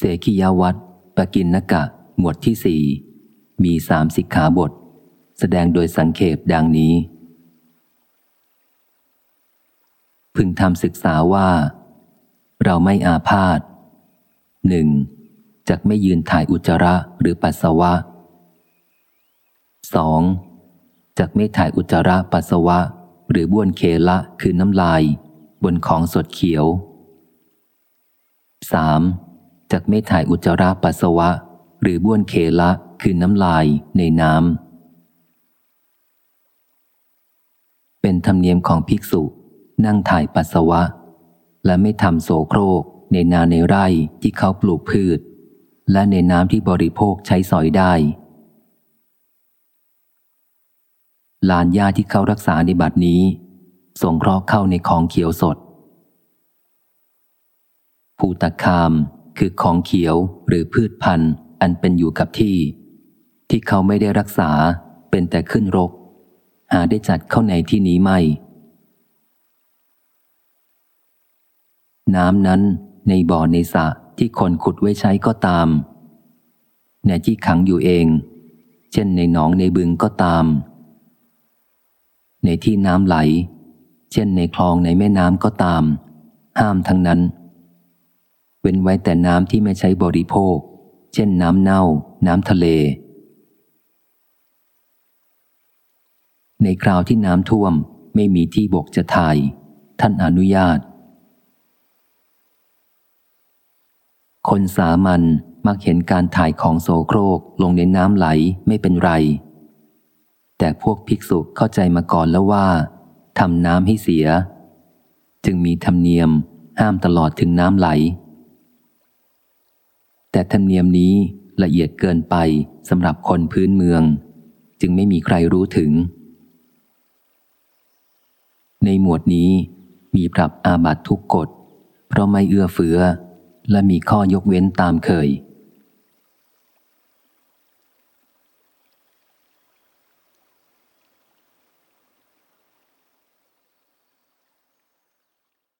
เสขียวัตรปกินนกะ หมวดที่สี่มีสามสิกขาบท แสดงโดยสังเขปดังนี้ พึงทำศึกษาว่า เราไม่อาพาธหนึ่งจะไม่ยืนถ่ายอุจจาระหรือปัสสาวะสองจะไม่ถ่ายอุจจาระปัสสาวะ หรือบ้วนเคละคือน้ำลาย บนของสดเขียว 3. จะไม่ถ่ายอุจจาระปัสสาวะ หรือบ้วนเคละคือน้ำลายในน้ำ เป็นธรรมเนียมของภิกษุ นั่งถ่ายปัสสาวะ และไม่ทำโสโครก ในนาในไร่ที่เขาปลูกพืช และในน้ำที่บริโภคใช้สอยได้ลานหญ้าที่เขารักษาในบัดนี้ สงเคราะห์เข้าในของเขียวสด ภูตคาม คือของเขียวหรือพืชพันธุ์ อันเป็นอยู่กับที่ ที่เขาไม่ได้รักษาเป็นแต่ขึ้นรก หาได้จัดเข้าในที่นี้ไม่ น้ำนั้นในบ่อในสระที่คนขุดไว้ใช้ก็ตาม ในที่ขังอยู่เอง เช่นในหนองในบึงก็ตาม ในที่น้ำไหล เช่นในคลองในแม่น้ำก็ตาม ห้ามทั้งนั้น เว้นไว้แต่น้ำที่ไม่ใช้บริโภค เช่นน้ำเน่า น้ำทะเล ในคราวที่น้ำท่วมไม่มีที่บกจะถ่าย ท่านอนุญาต คนสามัญมักเห็นการถ่ายของโสโครกลงในน้ำไหลไม่เป็นไร แต่พวกภิกษุเข้าใจมาก่อนแล้วว่าทำน้ำให้เสีย จึงมีธรรมเนียมห้ามตลอดถึงน้ำไหล แต่ธรรมเนียมนี้ละเอียดเกินไปสำหรับคนพื้นเมือง จึงไม่มีใครรู้ถึง ในหมวดนี้มีปรับอาบัตทุกกฎ เพราะไม่เอื้อเฟื้อและมีข้อยกเว้นตามเคย